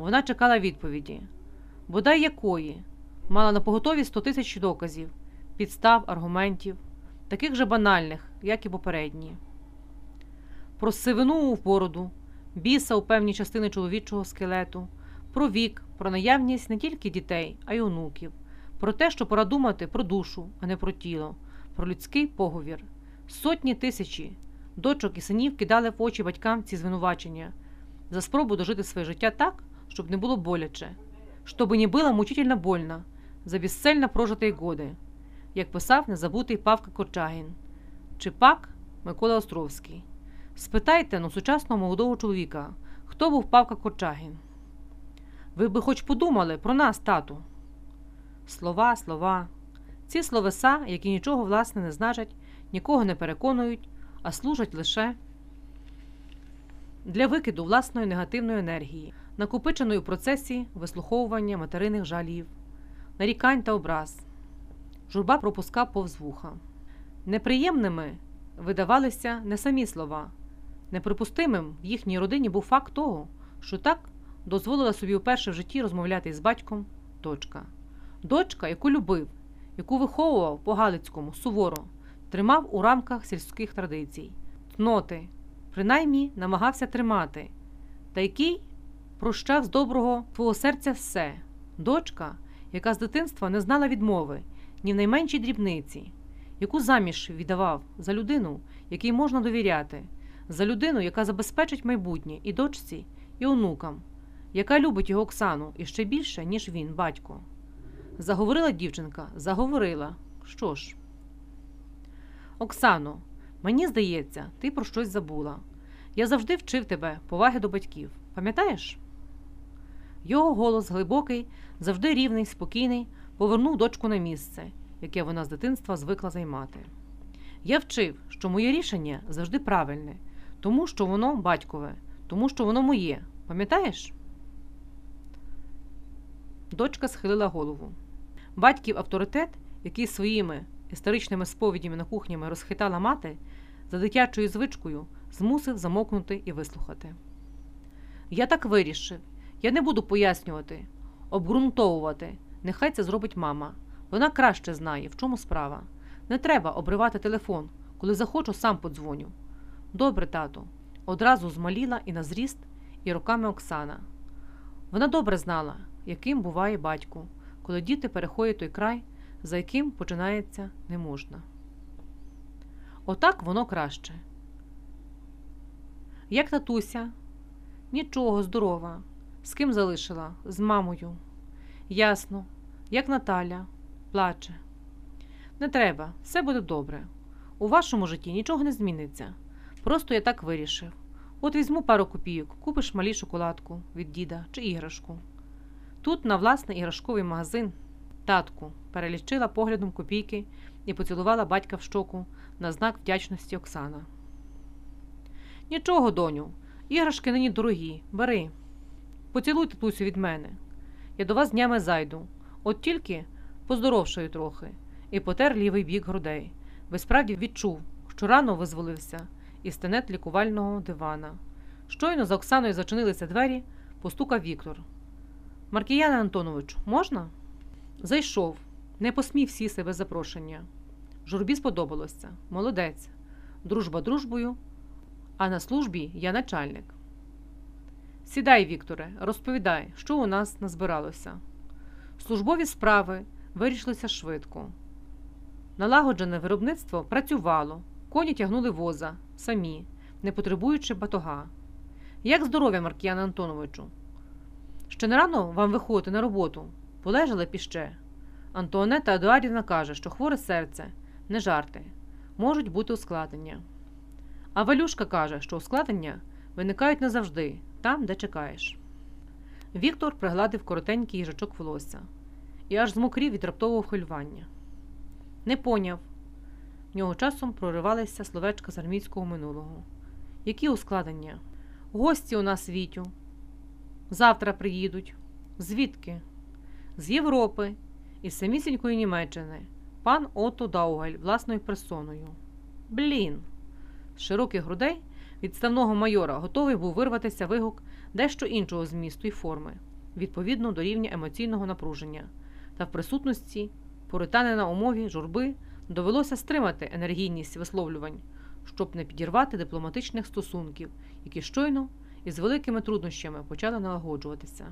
Вона чекала відповіді, бодай якої, мала на поготові 100 тисяч доказів, підстав, аргументів, таких же банальних, як і попередні. Про сивину в бороду, біса у певні частини чоловічого скелету, про вік, про наявність не тільки дітей, а й онуків, про те, що пора думати про душу, а не про тіло, про людський поговір. Сотні тисячі дочок і синів кидали в очі батькам ці звинувачення за спробу дожити своє життя так, щоб не було боляче, щоб не було мучительно больно, за безцельно прожитої годи, як писав незабутий Павка Корчагін, чи пак Микола Островський. Спитайте ну, сучасного молодого чоловіка, хто був Павка Корчагін. Ви би хоч подумали про нас, тату. Слова, слова. Ці словеса, які нічого власне не значать, нікого не переконують, а служать лише для викиду власної негативної енергії, накопиченої у процесі вислуховування материних жалів, нарікань та образ. Журба пропускав повз вуха. Неприємними видавалися не самі слова. Неприпустимим в їхній родині був факт того, що так дозволила собі вперше в житті розмовляти із батьком дочка. Дочка, яку любив, яку виховував по Галицькому суворо, тримав у рамках сільських традицій, тноти, принаймні намагався тримати, та який прощав з доброго твого серця все, дочка, яка з дитинства не знала відмови, ні в найменшій дрібниці, яку заміж віддавав за людину, якій можна довіряти, за людину, яка забезпечить майбутнє і дочці, і онукам, яка любить його Оксану іще більше, ніж він, батько. Заговорила дівчинка, заговорила. Що ж? Оксано, мені здається, ти про щось забула. Я завжди вчив тебе поваги до батьків. Пам'ятаєш? Його голос глибокий, завжди рівний, спокійний, повернув дочку на місце, яке вона з дитинства звикла займати. Я вчив, що моє рішення завжди правильне, тому що воно батькове, тому що воно моє. Пам'ятаєш? Дочка схилила голову. Батьків авторитет, який своїми історичними сповідями на кухнями розхитала мати, за дитячою звичкою змусив замокнути і вислухати. Я так вирішив. Я не буду пояснювати, обґрунтовувати. Нехай це зробить мама. Вона краще знає, в чому справа. Не треба обривати телефон. Коли захочу, сам подзвоню. Добре, тато. Одразу змаліла і на зріст, і руками Оксана. Вона добре знала, яким буває батько, коли діти переходять той край, за яким починається не можна. Отак воно краще. Як татуся? Нічого, здорова. З ким залишила? З мамою. Ясно, як Наталя плаче. Не треба, все буде добре. У вашому житті нічого не зміниться. Просто я так вирішив. От візьму пару копійок, купиш малі шоколадку від діда чи іграшку. Тут на власний іграшковий магазин, татку, перелічила поглядом копійки і поцілувала батька в щоку на знак вдячності Оксана. Нічого, доню, іграшки нині дорогі, бери. Поцілуй татусю від мене. Я до вас днями зайду, от тільки поздоровшаю трохи, і потер лівий бік грудей. Безсправді відчув, що рано визволився із тенет лікувального дивана. Щойно за Оксаною зачинилися двері, постукав Віктор. Маркіяне Антоновичу, можна? Зайшов, не посмів сісти без запрошення. Журбі сподобалося. Молодець. Дружба дружбою, а на службі я начальник. Сідай, Вікторе, розповідай, що у нас назбиралося. Службові справи вирішилися швидко. Налагоджене виробництво працювало, коні тягнули воза, самі, не потребуючи батога. Як здоров'я, Маркіяне Антоновичу? Ще не рано вам виходити на роботу, полежали піще. Антуанета Едуардівна каже, що хворе серце, не жарти, можуть бути ускладнення. А Валюшка каже, що ускладнення виникають не завжди, там, де чекаєш. Віктор пригладив коротенький їжачок волосся і аж змокрів від раптового хвилювання. Не поняв. В нього часом проривалися словечка з армійського минулого. Які ускладнення? Гості у нас Вітю. Завтра приїдуть. Звідки? З Європи, із самісінької Німеччини, пан Отто Даугель власною персоною. Блін. З широких грудей відставного майора готовий був вирватися вигук дещо іншого змісту й форми. відповідно до рівня емоційного напруження, та в присутності поритани на умові журби довелося стримати енергійність висловлювань, щоб не підірвати дипломатичних стосунків, які щойно із великими труднощами почали налагоджуватися.